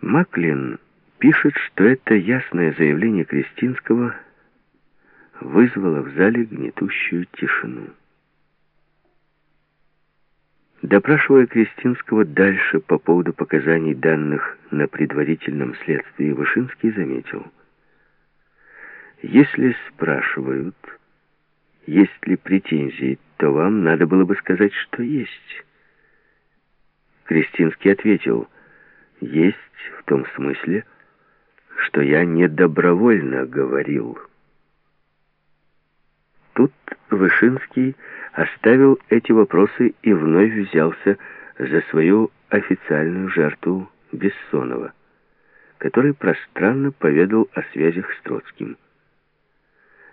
Маклин пишет, что это ясное заявление Кристинского вызвало в зале гнетущую тишину. Допрашивая Кристинского дальше по поводу показаний данных на предварительном следствии, Вышинский заметил. Если спрашивают, есть ли претензии, то вам надо было бы сказать, что есть. Кристинский ответил, есть в том смысле, что я не добровольно говорил. Тут Вышинский оставил эти вопросы и вновь взялся за свою официальную жертву Бессонова, который пространно поведал о связях с Троцким.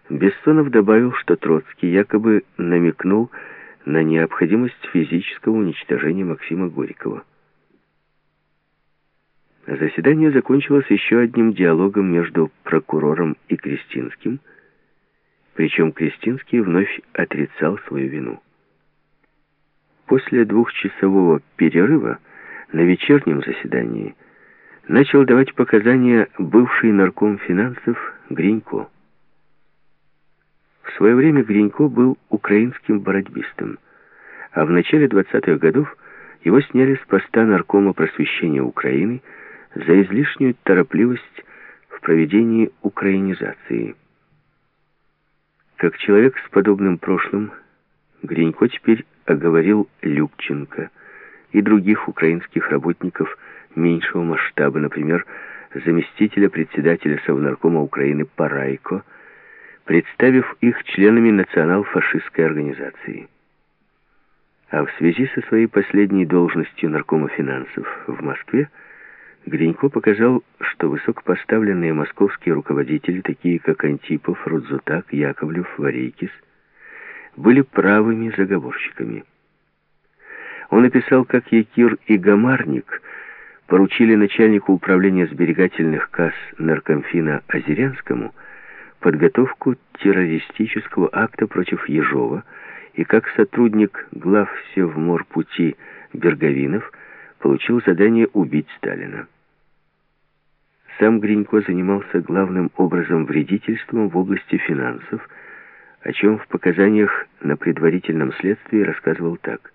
Бессонов добавил, что Троцкий якобы намекнул на необходимость физического уничтожения Максима Горького. Заседание закончилось еще одним диалогом между прокурором и Кристинским – причем Кристинский вновь отрицал свою вину. После двухчасового перерыва на вечернем заседании начал давать показания бывший нарком финансов Гринько. В свое время Гринько был украинским бородьбистом, а в начале 20-х годов его сняли с поста наркома просвещения Украины за излишнюю торопливость в проведении украинизации. Как человек с подобным прошлым, Гринько теперь оговорил Любченко и других украинских работников меньшего масштаба, например, заместителя председателя Совнаркома Украины Парайко, представив их членами национал-фашистской организации. А в связи со своей последней должностью наркома финансов в Москве Гринько показал, что высокопоставленные московские руководители, такие как Антипов, Рудзутак, Яковлев, Варейкис, были правыми заговорщиками. Он описал, как Якир и Гамарник поручили начальнику управления сберегательных касс наркомфина Озерянскому подготовку террористического акта против Ежова, и как сотрудник глав Севморпути Берговинов получил задание убить Сталина. Сам Гринько занимался главным образом вредительством в области финансов, о чем в показаниях на предварительном следствии рассказывал так.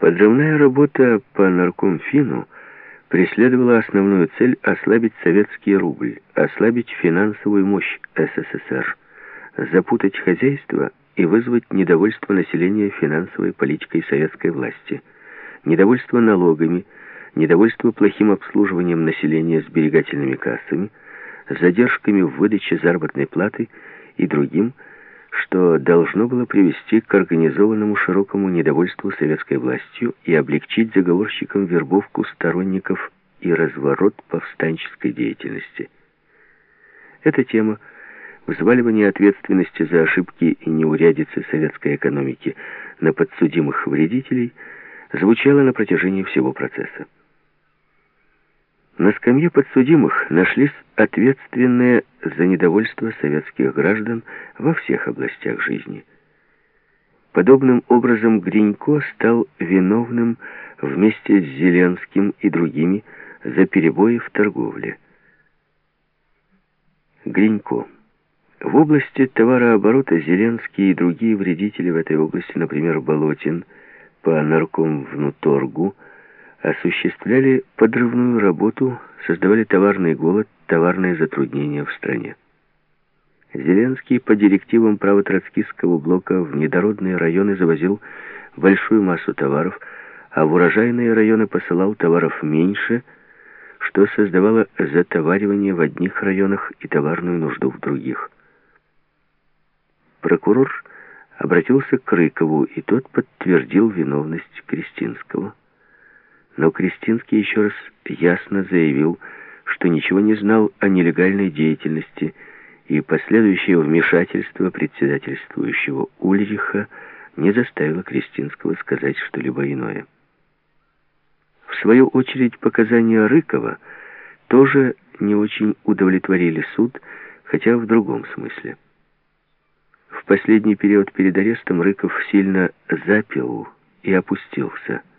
Подрывная работа по наркомфину преследовала основную цель ослабить советский рубль, ослабить финансовую мощь СССР, запутать хозяйство и вызвать недовольство населения финансовой политикой советской власти, недовольство налогами, недовольство плохим обслуживанием населения сберегательными кассами, задержками в выдаче заработной платы и другим, что должно было привести к организованному широкому недовольству советской властью и облегчить заговорщикам вербовку сторонников и разворот повстанческой деятельности. Эта тема взваливание ответственности за ошибки и неурядицы советской экономики на подсудимых вредителей звучала на протяжении всего процесса. На скамье подсудимых нашлись ответственные за недовольство советских граждан во всех областях жизни. Подобным образом Гринько стал виновным вместе с Зеленским и другими за перебои в торговле. Гринько. В области товарооборота Зеленский и другие вредители в этой области, например, Болотин, по наркомвнуторгу, осуществляли подрывную работу, создавали товарный голод, товарные затруднения в стране. Зеленский по директивам правотроцкистского блока в недородные районы завозил большую массу товаров, а в урожайные районы посылал товаров меньше, что создавало затоваривание в одних районах и товарную нужду в других. Прокурор обратился к Рыкову, и тот подтвердил виновность Кристинского. Но Кристинский еще раз ясно заявил, что ничего не знал о нелегальной деятельности, и последующее вмешательство председательствующего Ульриха не заставило Кристинского сказать что-либо иное. В свою очередь показания Рыкова тоже не очень удовлетворили суд, хотя в другом смысле. В последний период перед арестом Рыков сильно запил и опустился –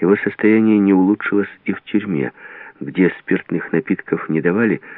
его состояние не улучшилось и в тюрьме, где спиртных напитков не давали,